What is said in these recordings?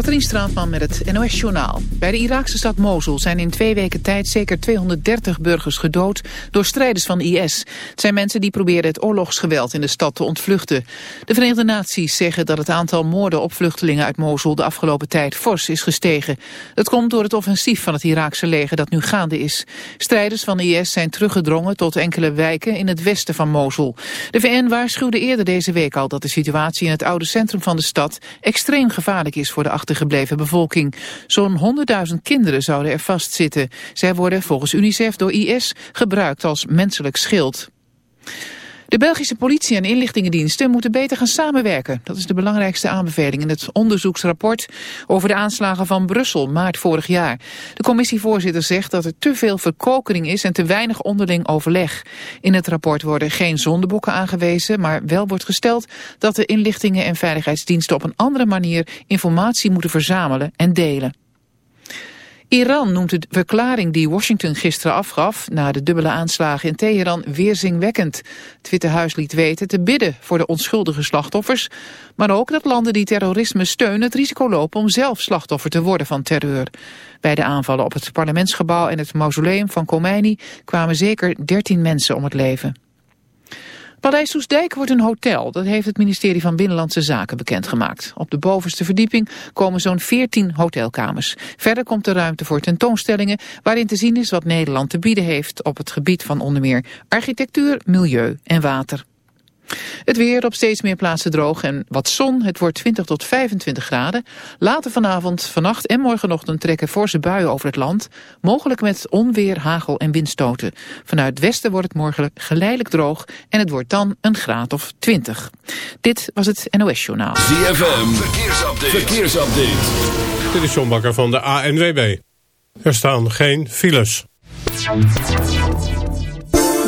Katrien Straatman met het NOS-journaal. Bij de Iraakse stad Mosul zijn in twee weken tijd zeker 230 burgers gedood door strijders van IS. Het zijn mensen die probeerden het oorlogsgeweld in de stad te ontvluchten. De Verenigde Naties zeggen dat het aantal moorden op vluchtelingen uit Mosul de afgelopen tijd fors is gestegen. Het komt door het offensief van het Iraakse leger dat nu gaande is. Strijders van IS zijn teruggedrongen tot enkele wijken in het westen van Mosul. De VN waarschuwde eerder deze week al dat de situatie in het oude centrum van de stad extreem gevaarlijk is voor de achtergebleven bevolking. Zo'n 100.000 kinderen zouden er vastzitten. Zij worden volgens UNICEF door IS gebruikt als menselijk schild. De Belgische politie en inlichtingendiensten moeten beter gaan samenwerken. Dat is de belangrijkste aanbeveling in het onderzoeksrapport over de aanslagen van Brussel maart vorig jaar. De commissievoorzitter zegt dat er te veel verkokering is en te weinig onderling overleg. In het rapport worden geen zondebokken aangewezen, maar wel wordt gesteld dat de inlichtingen en veiligheidsdiensten op een andere manier informatie moeten verzamelen en delen. Iran noemt de verklaring die Washington gisteren afgaf... na de dubbele aanslagen in Teheran weerzinwekkend. Het Witte Huis liet weten te bidden voor de onschuldige slachtoffers... maar ook dat landen die terrorisme steunen het risico lopen... om zelf slachtoffer te worden van terreur. Bij de aanvallen op het parlementsgebouw en het mausoleum van Khomeini... kwamen zeker 13 mensen om het leven. Paleis Soesdijk wordt een hotel, dat heeft het ministerie van Binnenlandse Zaken bekendgemaakt. Op de bovenste verdieping komen zo'n 14 hotelkamers. Verder komt er ruimte voor tentoonstellingen waarin te zien is wat Nederland te bieden heeft op het gebied van onder meer architectuur, milieu en water. Het weer op steeds meer plaatsen droog en wat zon. Het wordt 20 tot 25 graden. Later vanavond, vannacht en morgenochtend trekken forse buien over het land. Mogelijk met onweer, hagel en windstoten. Vanuit het westen wordt het morgen geleidelijk droog. En het wordt dan een graad of 20. Dit was het NOS Journaal. ZFM, verkeersupdate. verkeersupdate. Dit is John Bakker van de ANWB. Er staan geen files.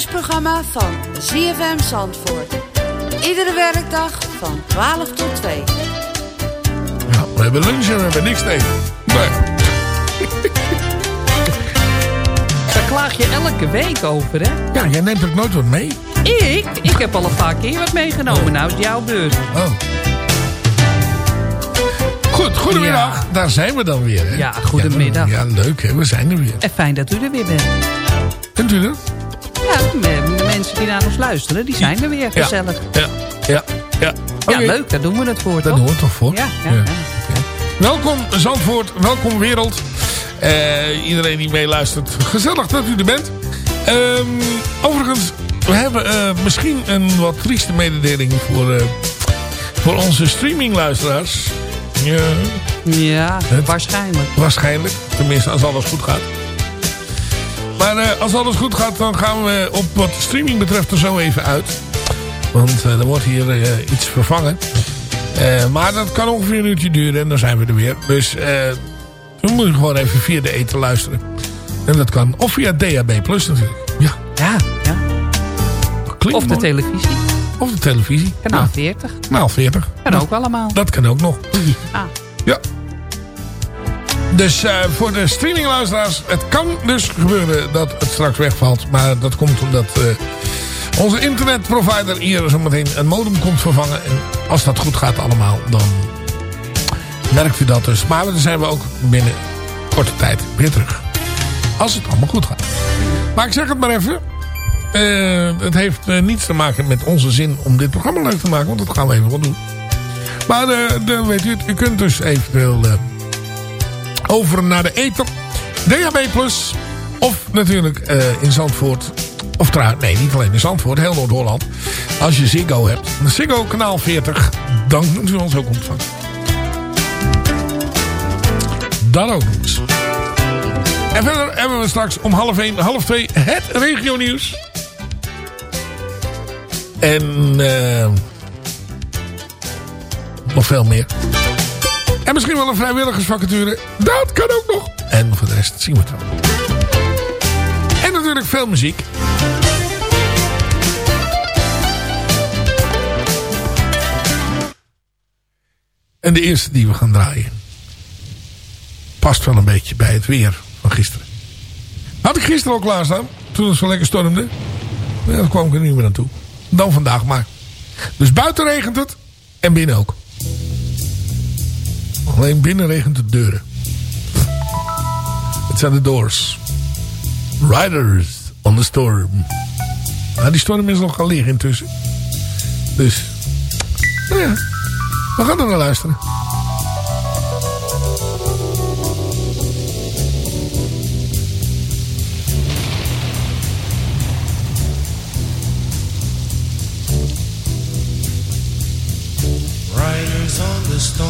Lunchprogramma van ZFM Zandvoort. Iedere werkdag van 12 tot 2. Ja, we hebben lunch en we hebben niks te eten. Nee. Daar klaag je elke week over, hè? Ja, jij neemt ook nooit wat mee. Ik? Ik heb al een paar keer wat meegenomen. Nou is het jouw beurt. Oh. Goed, goedemiddag. Ja. Daar zijn we dan weer. Hè? Ja, goedemiddag. Ja, leuk hè. We zijn er weer. En fijn dat u er weer bent. Kunt u er? Ja, de mensen die naar ons luisteren, die zijn er weer. Gezellig. Ja, ja, ja. Ja, leuk. Daar doen we het voor, Dat hoort toch voor? Ja, ja, ja. Welkom Zandvoort, welkom wereld. Eh, iedereen die meeluistert, gezellig dat u er bent. Ehm, overigens, we hebben uh, misschien een wat trieste mededeling voor, uh, voor onze streamingluisteraars. Ja, ja het, waarschijnlijk. Waarschijnlijk, tenminste als alles goed gaat. Maar uh, als alles goed gaat, dan gaan we op wat streaming betreft er zo even uit. Want er wordt hier iets vervangen. maar dat kan ongeveer een uurtje duren en dan zijn we er weer. Dus we moeten gewoon even via de eten luisteren. En dat kan. Of via DAB Plus natuurlijk. Ja. Ja, ja. of de televisie. Of de televisie. Kanaal 40. Kanaal 40. Kan ook allemaal. Dat kan ook nog. Ah. Ja. Dus uh, voor de streamingluisteraars, het kan dus gebeuren dat het straks wegvalt. Maar dat komt omdat uh, onze internetprovider hier zometeen een modem komt vervangen. En als dat goed gaat allemaal, dan merkt u dat dus. Maar dan zijn we ook binnen korte tijd weer terug. Als het allemaal goed gaat. Maar ik zeg het maar even. Uh, het heeft niets te maken met onze zin om dit programma leuk te maken. Want dat gaan we even wel doen. Maar de, weet u, u kunt dus eventueel over naar de ether. DHB Plus. Of natuurlijk in Zandvoort. Of trouwens, nee, niet alleen in Zandvoort. Heel Noord-Holland. Als je Ziggo hebt. Ziggo kanaal 40. Dan kunt u ons ook ontvangen. Dan ook eens. En verder hebben we straks om half 1, half 2 het regio nieuws. En uh, nog veel meer. En misschien wel een vrijwilligersvacature. Dat kan ook nog. En voor de rest zien we het wel. En natuurlijk veel muziek. En de eerste die we gaan draaien. Past wel een beetje bij het weer van gisteren. Had ik gisteren al klaarstaan. Toen het zo lekker stormde. Ja, kwam ik er niet meer aan toe. Dan vandaag maar. Dus buiten regent het. En binnen ook. Alleen binnen regent de deuren. Het zijn de doors. Riders on the storm. Nou, die storm is nog gaan liggen intussen. Dus. Nou ja. We gaan er naar luisteren. storm.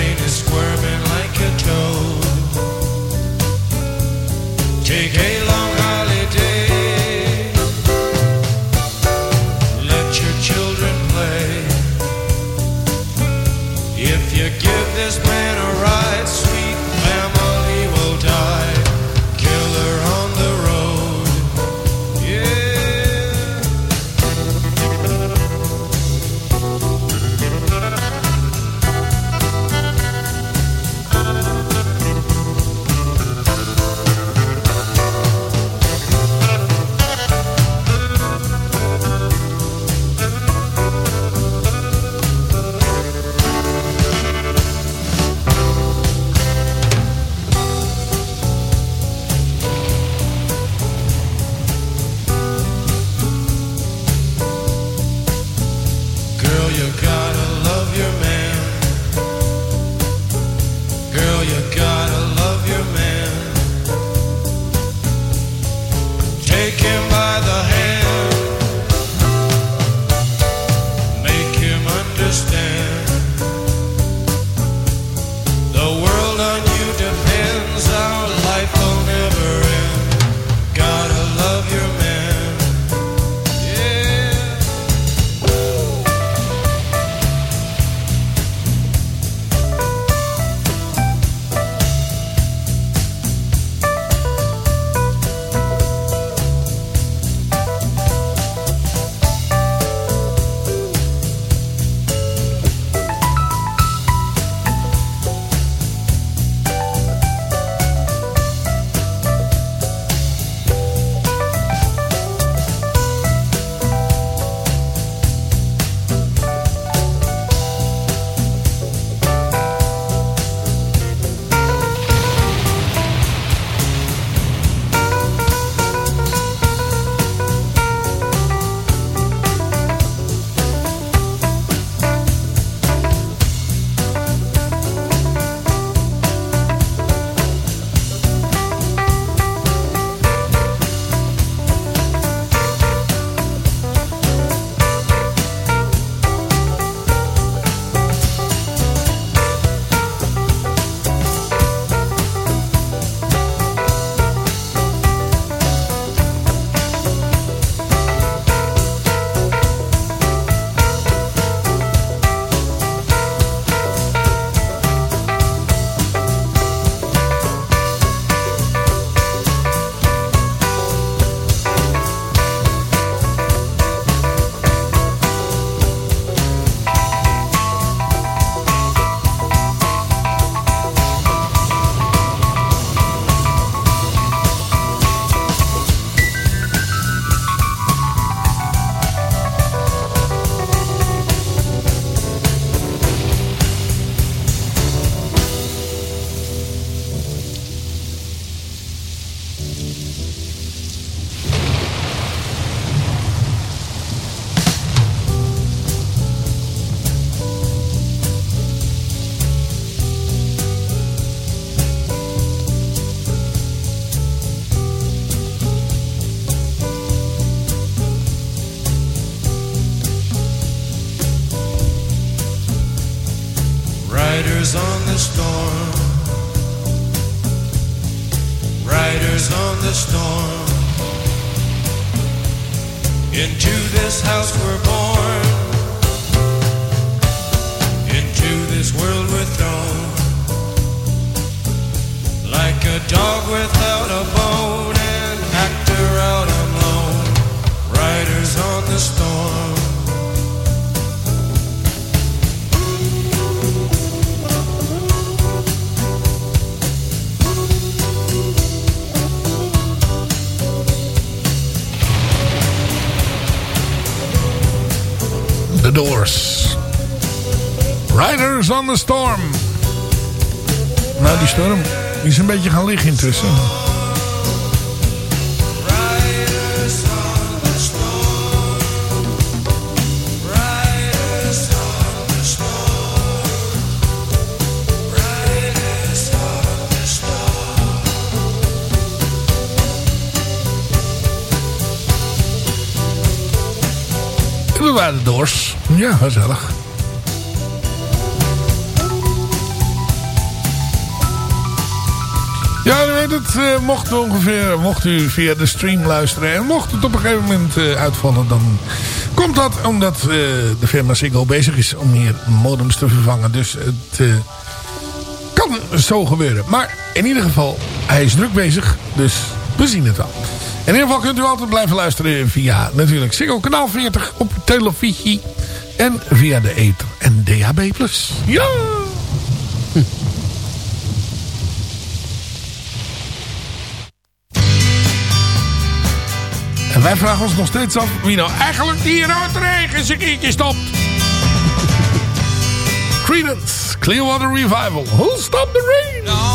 Storm. Nou, die storm is een beetje gaan liggen intussen. Waren de Doors. Ja, gezellig. Eh, mocht, ongeveer, mocht u via de stream luisteren... en mocht het op een gegeven moment eh, uitvallen... dan komt dat omdat eh, de firma Ziggo bezig is... om hier modems te vervangen. Dus het kan zo gebeuren. Maar in ieder geval, hij is druk bezig. Dus we zien het wel. In ieder geval kunt u altijd blijven luisteren via natuurlijk Ziggo kanaal 40 op televisie. En via de ether en DHB+. Ja! Wij vragen ons nog steeds af wie nou eigenlijk die rood regen een keertje stopt. Credence, Clearwater Revival. Who'll stop the rain?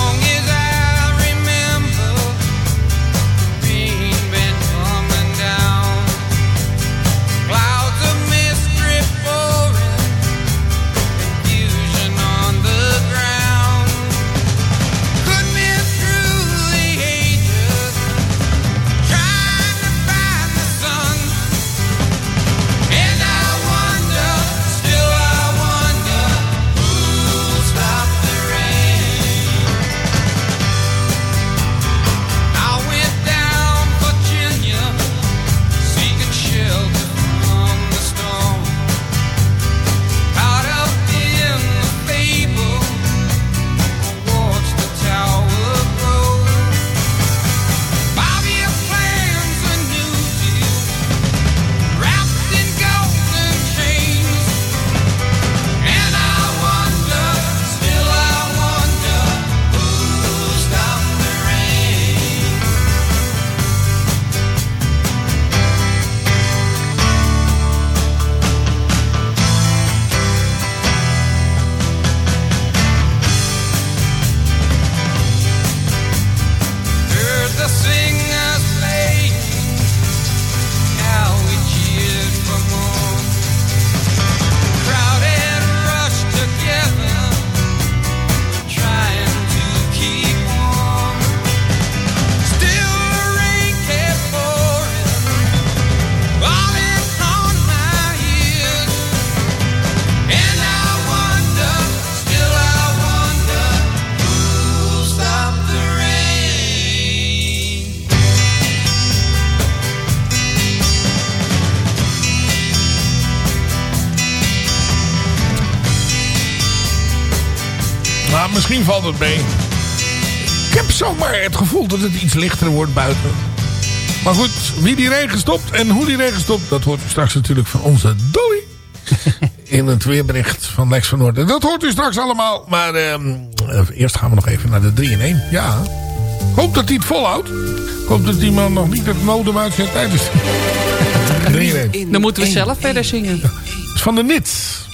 Het mee. Ik heb zomaar het gevoel dat het iets lichter wordt buiten. Maar goed, wie die regen stopt en hoe die regen stopt... dat hoort u straks natuurlijk van onze Dolly. In het weerbericht van Lex van Noorden. Dat hoort u straks allemaal. Maar ehm, eh, eerst gaan we nog even naar de 3 in 1. Ja. Ik hoop dat hij het volhoudt. Ik hoop dat die man nog niet het modem uitzet tijdens... 3 in 1. Dan moeten we zelf verder zingen. Van de Nits.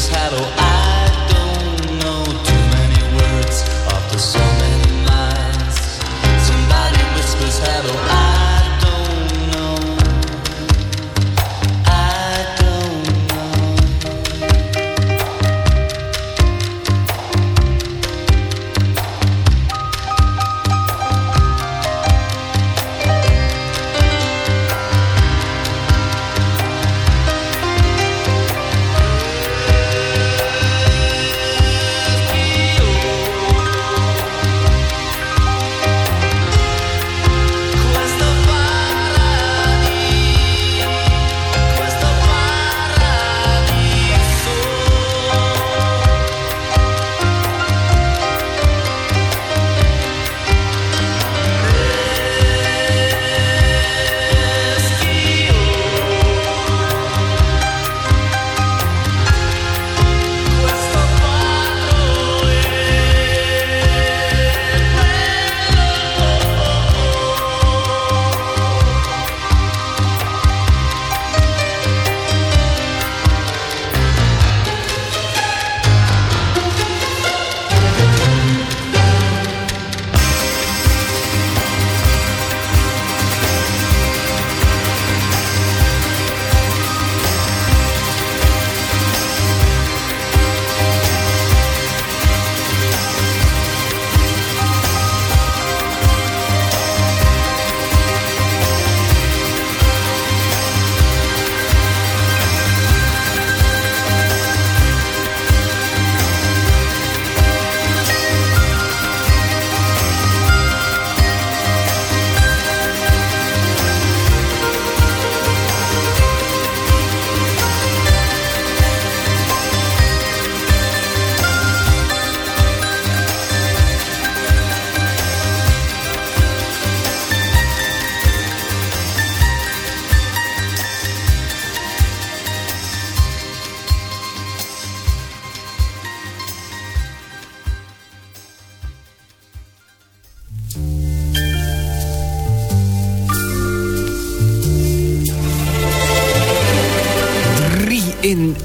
is I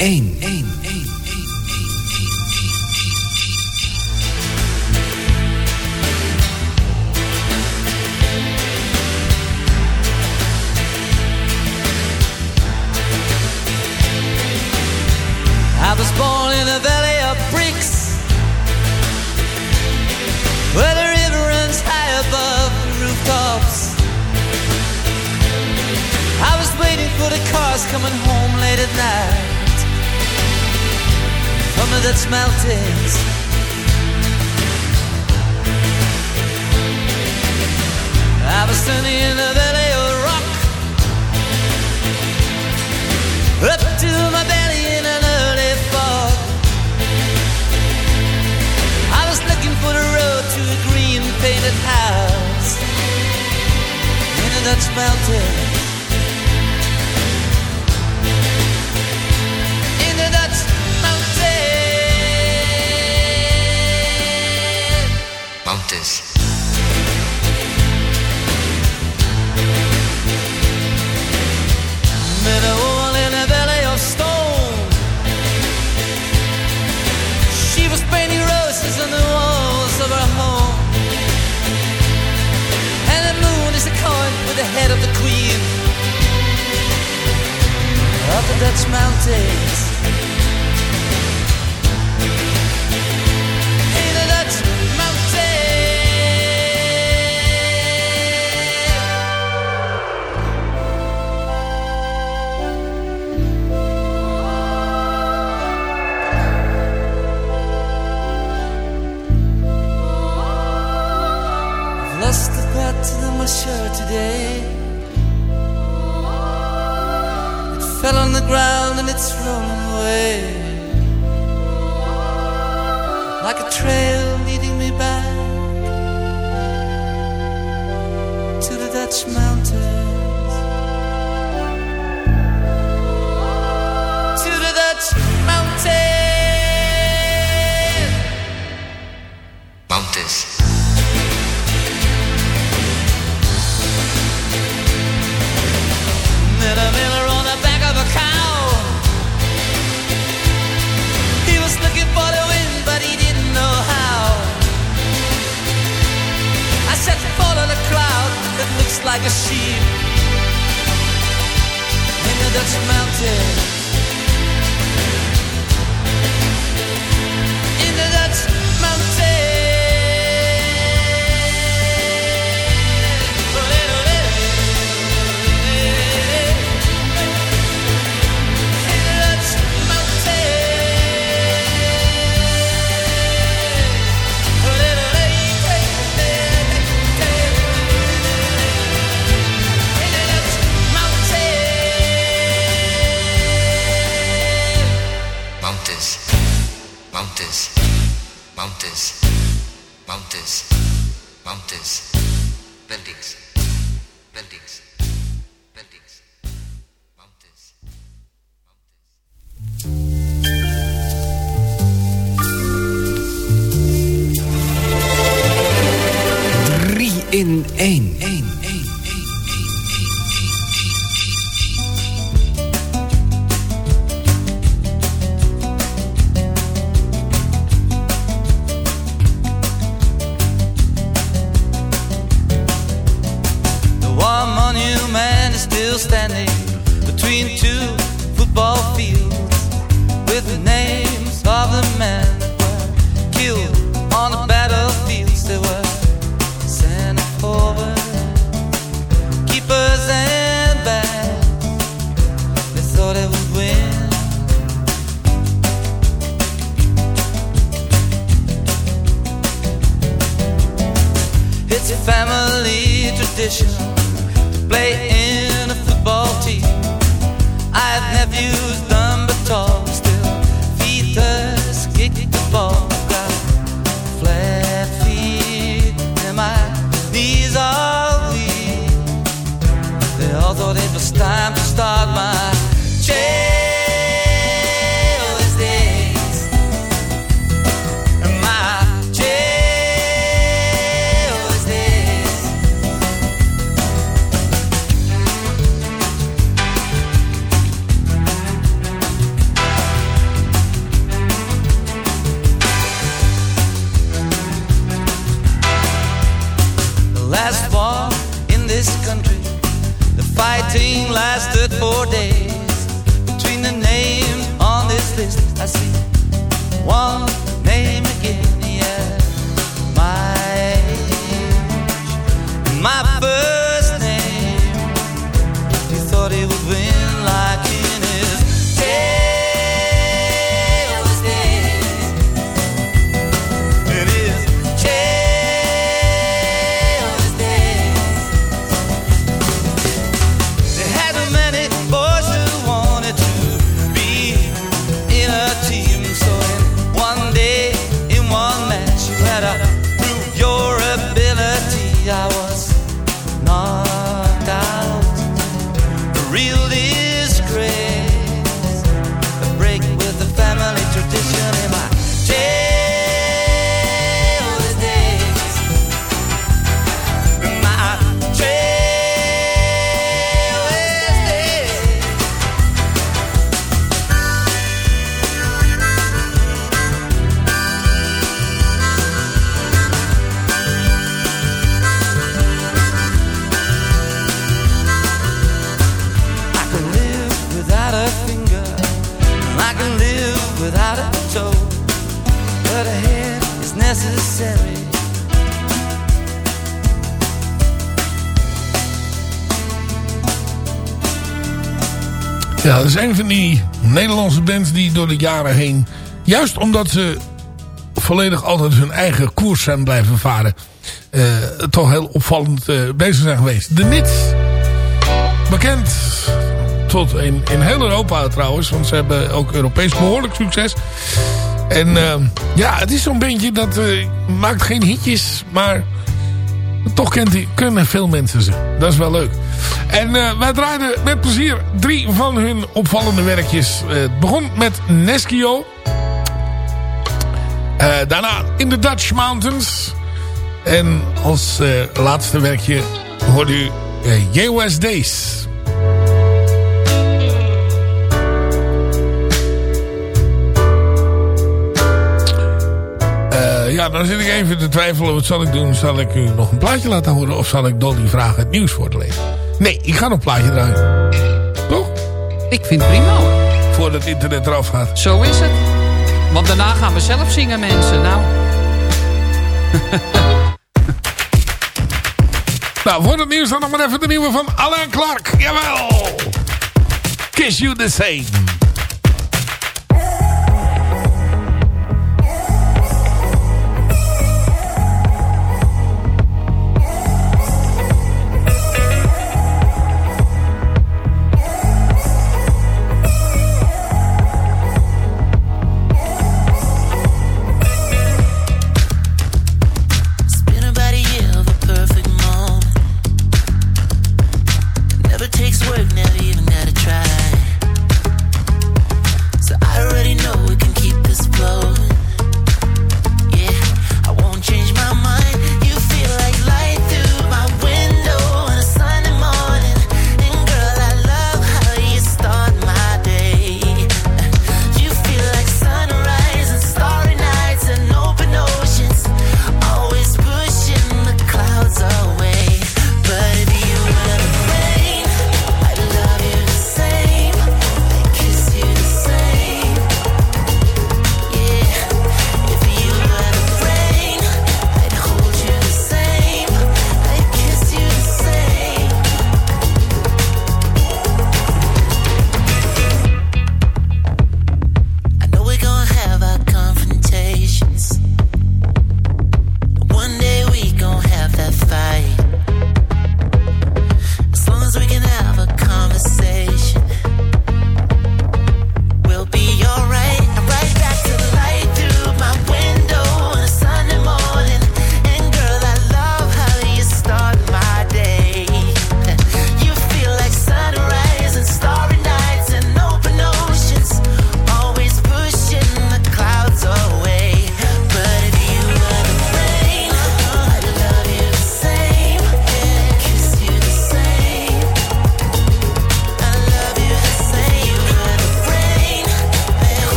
1. that's mounting ground and it's run away like a trail. Four days. Between the names on this list, I see one Nederlandse bands die door de jaren heen... juist omdat ze volledig altijd hun eigen koers zijn blijven varen... eh, toch heel opvallend eh, bezig zijn geweest. De Nits, bekend tot in, heel Europa trouwens... want ze hebben ook Europees behoorlijk succes... En eh, ja, het is zo'n bandje dat maakt geen hitjes, maar toch kent die, kunnen veel mensen ze. Dat is wel leuk. En eh, wij draaiden met plezier drie van hun opvallende werkjes. Eh, het begon met Neskio. Eh, daarna In the Dutch Mountains. En als laatste werkje hoort u JOS Days. ja, dan zit ik even te twijfelen. Wat zal ik doen? Zal ik u nog een plaatje laten horen? Of zal ik Dolly vragen het nieuws voor te lezen? Nee, ik ga nog een plaatje draaien. Toch? Ik vind het prima hoor. Voordat het internet eraf gaat. Zo is het. Want daarna gaan we zelf zingen mensen. Nou. nou, voor het nieuws dan nog maar even de nieuwe van Alain Clark. Jawel! Kiss You The Same.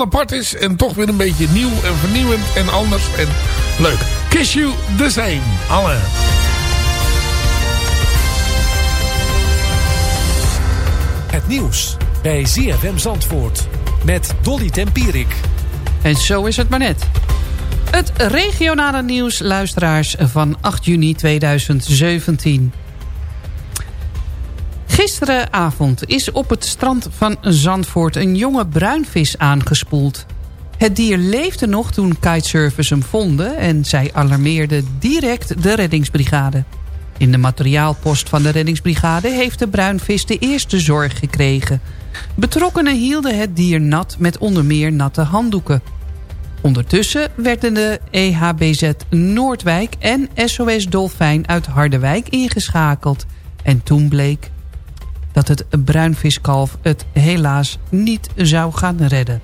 Apart is. En toch weer een beetje nieuw en vernieuwend en anders en leuk. Kiss You The Same. Alle. Het nieuws bij ZFM Zandvoort. Met Dolly Tempierik. En zo is het maar net. Het regionale nieuws, luisteraars, van 8 juni 2017. Gisteravond is op het strand van Zandvoort een jonge bruinvis aangespoeld. Het dier leefde nog toen kitesurfers hem vonden... en zij alarmeerden direct de reddingsbrigade. In de materiaalpost van de reddingsbrigade heeft de bruinvis de eerste zorg gekregen. Betrokkenen hielden het dier nat met onder meer natte handdoeken. Ondertussen werden de EHBZ Noordwijk en SOS Dolfijn uit Harderwijk ingeschakeld. En toen bleek dat het bruinviskalf het helaas niet zou gaan redden.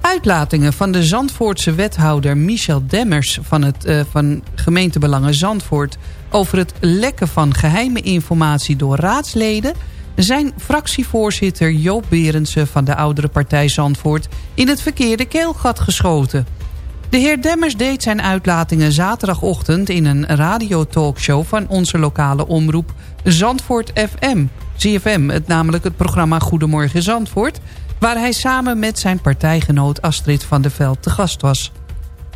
Uitlatingen van de Zandvoortse wethouder Michel Demmers... van, het, uh, van gemeentebelangen Zandvoort... over het lekken van geheime informatie door raadsleden... zijn fractievoorzitter Joop Berendsen van de oudere partij Zandvoort... in het verkeerde keelgat geschoten. De heer Demmers deed zijn uitlatingen zaterdagochtend... in een radiotalkshow van onze lokale omroep Zandvoort FM. ZFM, het namelijk het programma Goedemorgen Zandvoort waar hij samen met zijn partijgenoot Astrid van der Veld te gast was.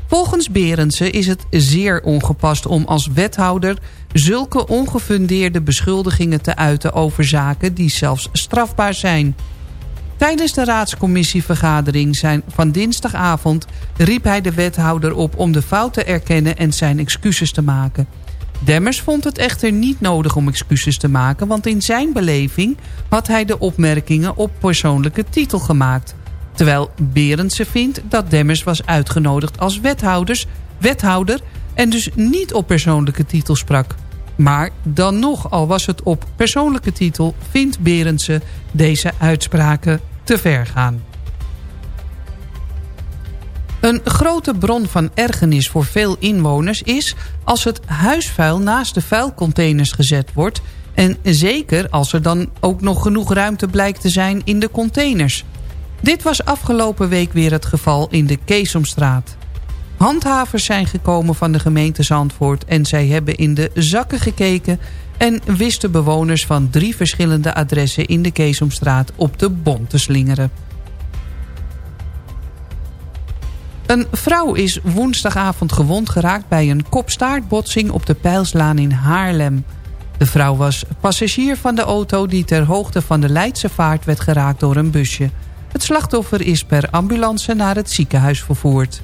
Volgens Berendsen is het zeer ongepast om als wethouder... zulke ongefundeerde beschuldigingen te uiten over zaken die zelfs strafbaar zijn. Tijdens de raadscommissievergadering zijn van dinsdagavond riep hij de wethouder op om de fout te erkennen en zijn excuses te maken. Demmers vond het echter niet nodig om excuses te maken... want in zijn beleving had hij de opmerkingen op persoonlijke titel gemaakt. Terwijl Berendse vindt dat Demmers was uitgenodigd als wethouders, wethouder... en dus niet op persoonlijke titel sprak. Maar dan nog, al was het op persoonlijke titel... vindt Berendse deze uitspraken te ver gaan. Een grote bron van ergernis voor veel inwoners is als het huisvuil naast de vuilcontainers gezet wordt... en zeker als er dan ook nog genoeg ruimte blijkt te zijn in de containers. Dit was afgelopen week weer het geval in de Keesomstraat. Handhavers zijn gekomen van de gemeente Zandvoort... en zij hebben in de zakken gekeken... en wisten bewoners van drie verschillende adressen in de Keesomstraat op de bon te slingeren. Een vrouw is woensdagavond gewond geraakt bij een kopstaartbotsing op de Pijlslaan in Haarlem. De vrouw was passagier van de auto die ter hoogte van de Leidse vaart werd geraakt door een busje. Het slachtoffer is per ambulance naar het ziekenhuis vervoerd.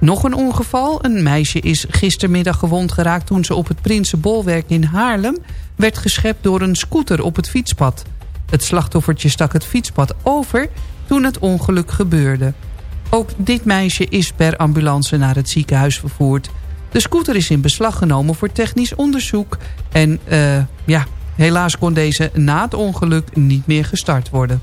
Nog een ongeval. Een meisje is gistermiddag gewond geraakt toen ze op het Prinsenbolwerk in Haarlem werd geschept door een scooter op het fietspad. Het slachtoffertje stak het fietspad over toen het ongeluk gebeurde. Ook dit meisje is per ambulance naar het ziekenhuis vervoerd. De scooter is in beslag genomen voor technisch onderzoek. En uh, ja, helaas kon deze na het ongeluk niet meer gestart worden.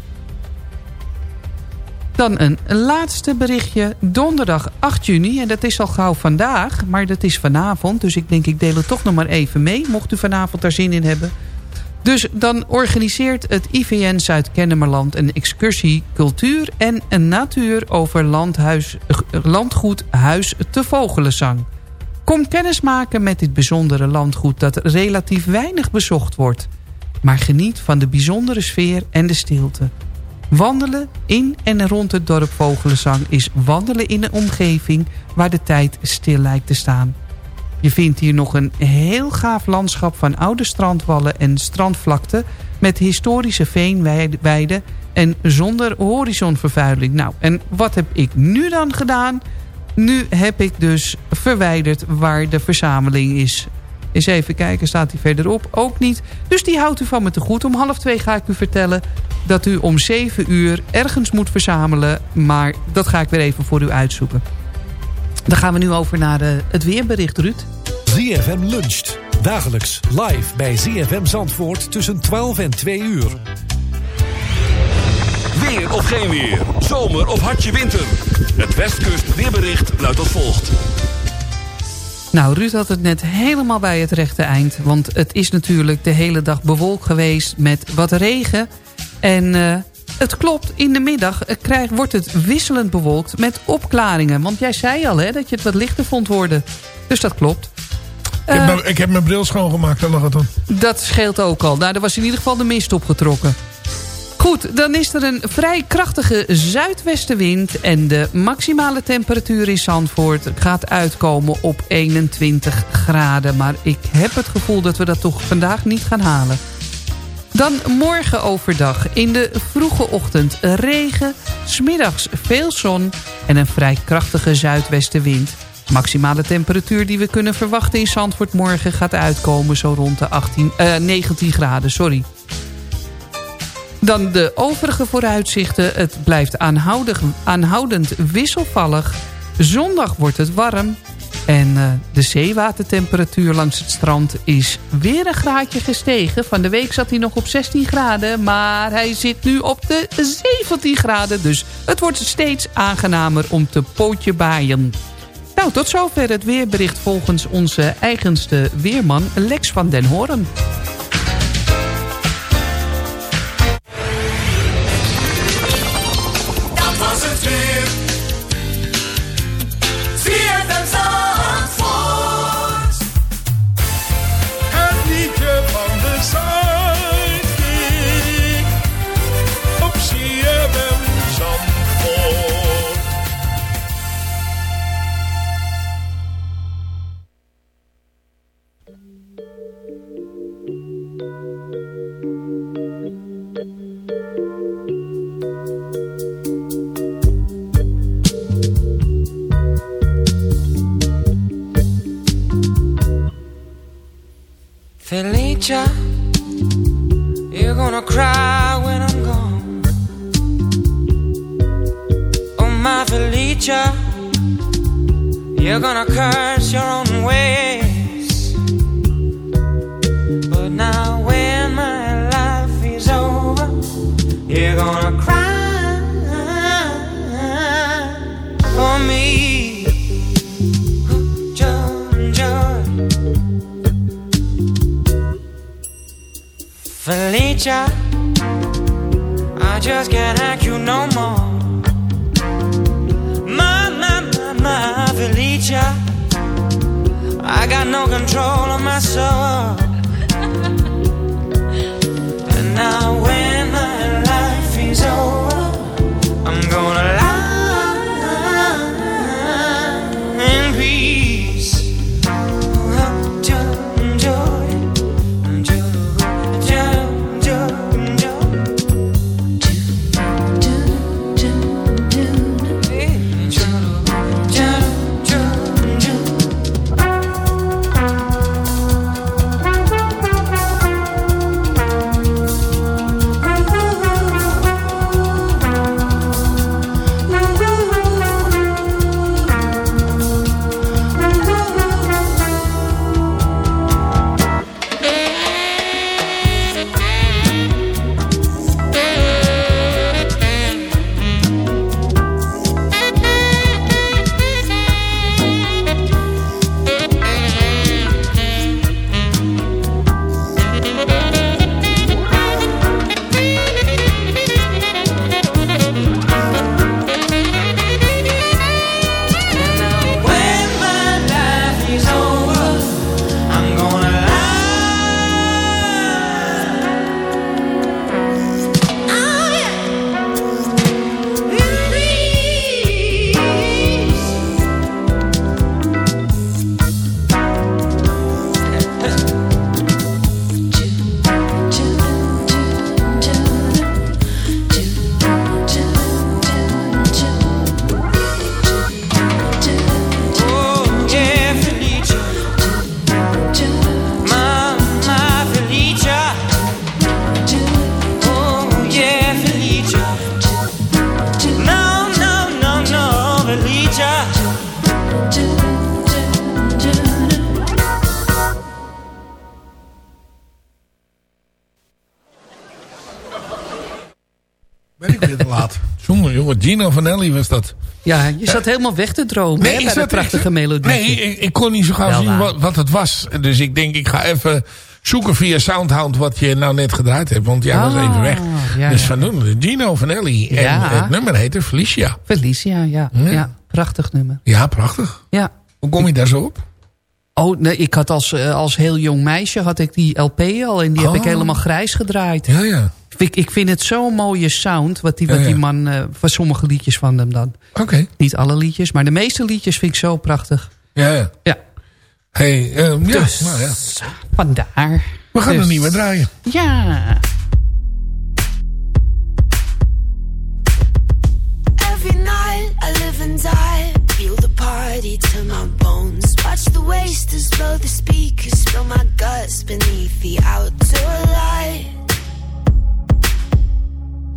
Dan een laatste berichtje. Donderdag 8 juni. En dat is al gauw vandaag. Maar dat is vanavond. Dus ik denk ik deel het toch nog maar even mee. Mocht u vanavond daar zin in hebben. Dus dan organiseert het IVN Zuid-Kennemerland een excursie cultuur en een natuur over landhuis, landgoed Huis te Vogelenzang. Kom kennis maken met dit bijzondere landgoed dat relatief weinig bezocht wordt. Maar geniet van de bijzondere sfeer en de stilte. Wandelen in en rond het dorp Vogelenzang is wandelen in een omgeving waar de tijd stil lijkt te staan. Je vindt hier nog een heel gaaf landschap van oude strandwallen en strandvlakte... met historische veenweiden en zonder horizonvervuiling. Nou, en wat heb ik nu dan gedaan? Nu heb ik dus verwijderd waar de verzameling is. Eens even kijken, staat hij verderop? Ook niet. Dus die houdt u van me te goed. Om half twee ga ik u vertellen dat u om zeven uur ergens moet verzamelen. Maar dat ga ik weer even voor u uitzoeken. Dan gaan we nu over naar de, het weerbericht, Ruud. ZFM luncht. Dagelijks live bij ZFM Zandvoort tussen 12 en 2 uur. Weer of geen weer. Zomer of hartje winter. Het Westkust weerbericht luidt als volgt. Nou, Ruud had het net helemaal bij het rechte eind. Want het is natuurlijk de hele dag bewolkt geweest met wat regen. En uh, het klopt, in de middag krijg, wordt het wisselend bewolkt met opklaringen. Want jij zei al hè, dat je het wat lichter vond worden. Dus dat klopt. Ik heb, mijn, ik heb mijn bril schoongemaakt, daar lag het dan. Dat scheelt ook al. Nou, er was in ieder geval de mist opgetrokken. Goed, dan is er een vrij krachtige zuidwestenwind... en de maximale temperatuur in Zandvoort gaat uitkomen op 21 graden. Maar ik heb het gevoel dat we dat toch vandaag niet gaan halen. Dan morgen overdag in de vroege ochtend regen, smiddags veel zon en een vrij krachtige zuidwestenwind. Maximale temperatuur die we kunnen verwachten in Zandvoort morgen gaat uitkomen zo rond de 18, uh, 19 graden. Sorry. Dan de overige vooruitzichten. Het blijft aanhoudend, wisselvallig. Zondag wordt het warm. En uh, de zeewatertemperatuur langs het strand is weer een graadje gestegen. Van de week zat hij nog op 16 graden, maar hij zit nu op de 17 graden. Dus het wordt steeds aangenamer om te pootje baaien. Nou, tot zover het weerbericht volgens onze eigenste weerman Lex van den Hoorn. Gino Vanelli was dat. Ja, je zat helemaal weg te dromen nee, hè, bij de prachtige melodie. Nee, ik, ik, kon niet zo gauw zien wat, wat, het was. Dus ik denk, ik ga even zoeken via Soundhound wat je nou net gedraaid hebt. Want jij was ah, even weg. Ja, dus van doen Gino Vanelli. En het nummer heette Felicia. Felicia, ja. ja. prachtig nummer. Ja, prachtig. Ja. Hoe kom je daar zo op? Oh, nee, ik had als, eh, als heel jong meisje had ik die LP al. En die heb ik oh. helemaal grijs gedraaid. Ja, ja. Ik, ik vind het zo'n mooie sound. Wat die, wat die man, uh, van sommige liedjes van hem dan. Oké. Niet alle liedjes, maar de meeste liedjes vind ik zo prachtig. Ja, ja. Ja. Hey, um, ja, dus, nou ja. vandaar. We gaan dus, er niet meer draaien. Ja. Every night I live and die. Feel the party to my bones. Watch the wasters blow the speakers. Spill my guts beneath the outer light.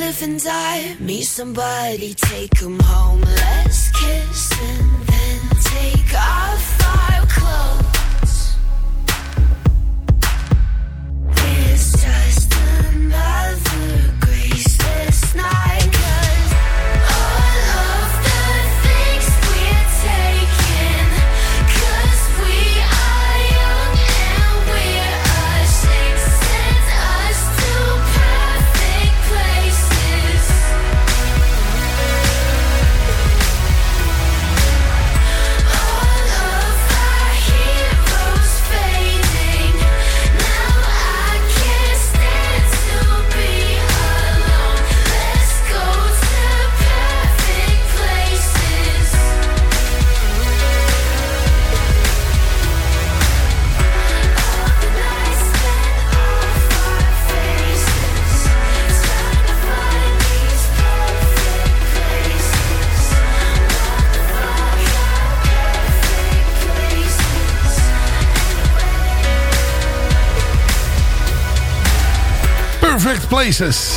live and die. Meet somebody, take 'em home. Let's kiss and then take off our clothes. It's just another graceless night. Places.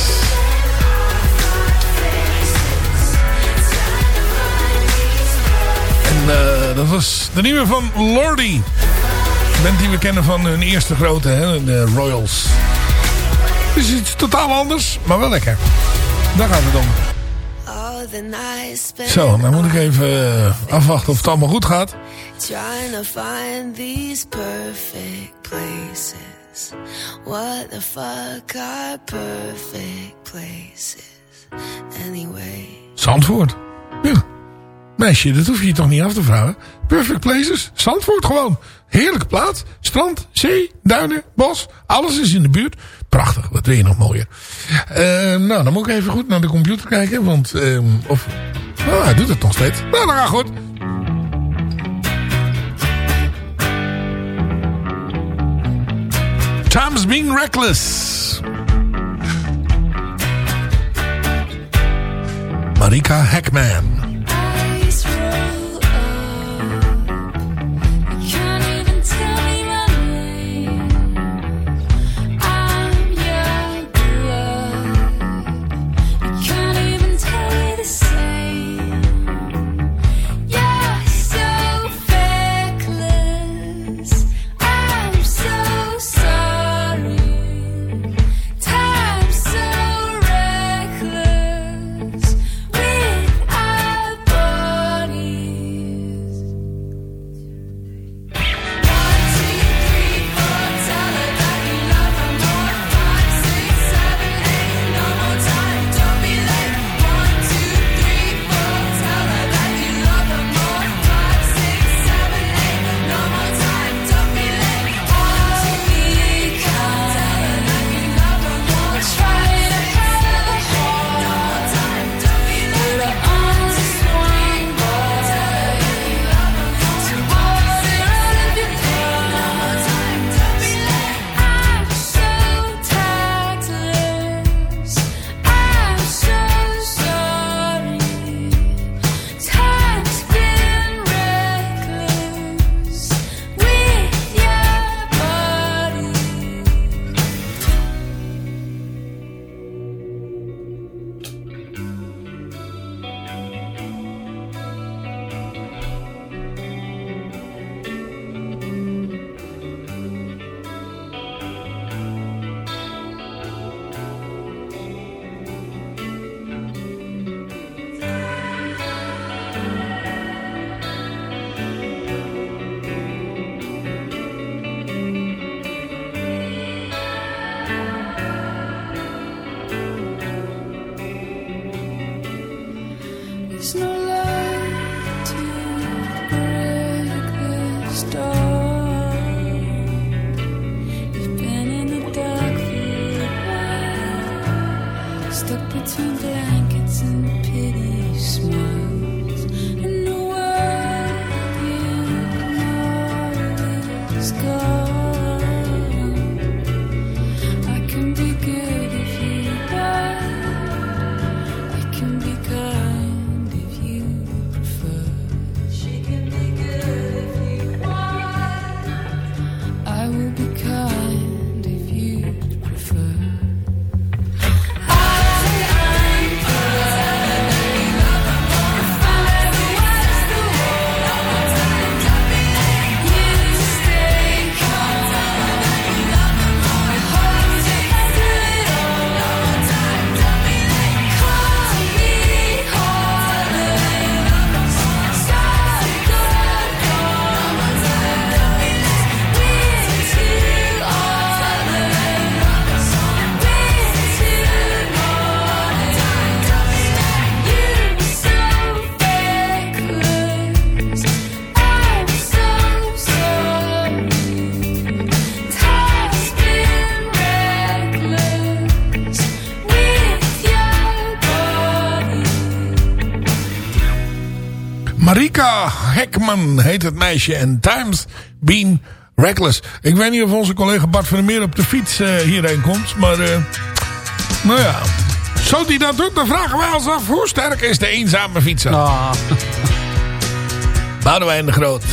En eh, dat was de nieuwe van Lordy. Band die we kennen van hun eerste grote, hè, de Royals. Is iets totaal anders, maar wel lekker. Daar the nights spent Zo, dan moet ik even eh, afwachten of het allemaal goed gaat. trying find these perfect places. What the fuck are perfect places? Anyway. Zandvoort. Ja. Meisje, dat hoef je je toch niet af te vragen. Perfect Places. Zandvoort gewoon. Heerlijke plaats. Strand, zee, duinen, bos. Alles is in de buurt. Prachtig. Wat wil je nog mooier. Eh, nou, dan moet ik even goed naar de computer kijken. Want, ehm, of... Oh, hij doet het nog steeds. Nou, dan gaat goed. Time's being reckless. Marika Heckman. Mika Hekman heet het meisje. En Times Been Reckless. Ik weet niet of onze collega Bart van der Meer op de fiets eh, hierheen komt. Maar, eh, nou ja. Zo die dat doet, dan vragen wij ons af... hoe sterk is de eenzame fietser? Ah. Boudewijn de Groot.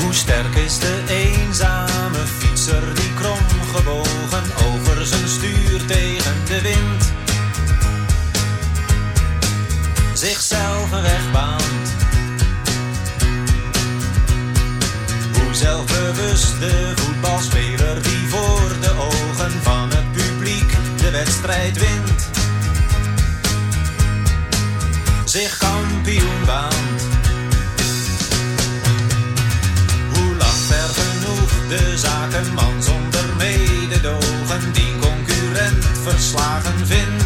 Hoe sterk is de eenzame zichzelf een weg? Hoe zelfbewust de voetbalspeler die voor de ogen van het publiek de wedstrijd wint zich kampioen baant? Hoe lacht ver genoeg de zakenman zonder mededogen die concurrent verslagen vindt?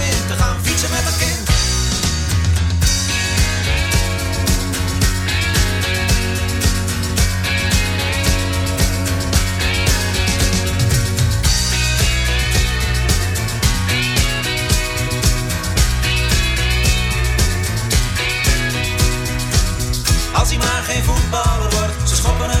maar geen voetballer wordt, ze schoppen hem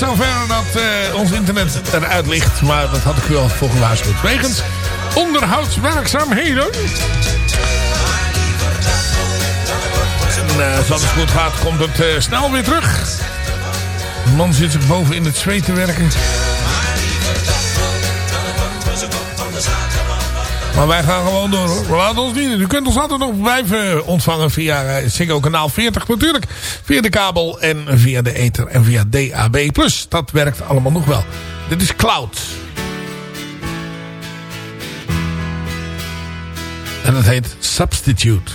Zover dat eh, ons internet eruit ligt. Maar dat had ik u al voor gewaarschuwd. Wegens onderhoudswerkzaamheden. En eh, als alles goed gaat, komt het eh, snel weer terug. De man zit zich boven in het zweet te werken. Maar wij gaan gewoon door hoor. Laten ons niet. U kunt ons altijd nog blijven ontvangen via eh, Ziggo kanaal 40 natuurlijk. Via de kabel en via de ether en via DAB+. Dat werkt allemaal nog wel. Dit is Cloud. En het heet Substitute.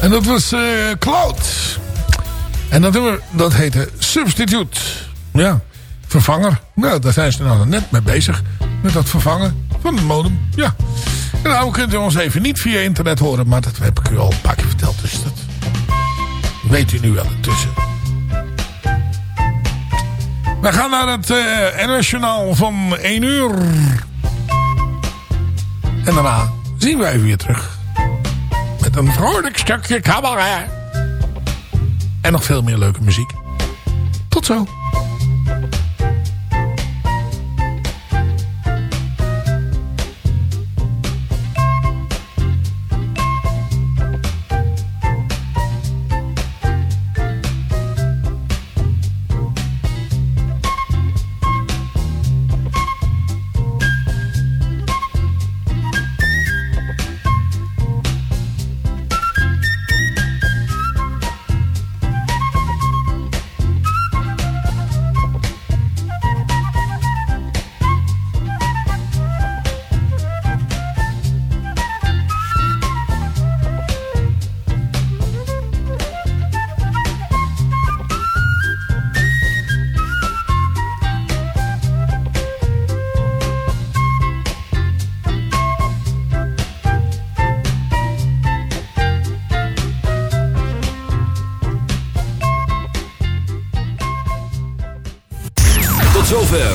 En dat was eh, Cloud. En dat nummer, dat heette Substitute. Ja, vervanger. Nou, daar zijn ze nou net mee bezig. Met dat vervangen van het modem. Ja. En nou kunt u ons even niet via internet horen. Maar dat heb ik u al een paar keer verteld. Dus dat weet u nu wel intussen. We gaan naar het Journaal van 1 uur. En daarna zien wij weer terug. Een vrolijk stukje cabaret. En nog veel meer leuke muziek. Tot zo.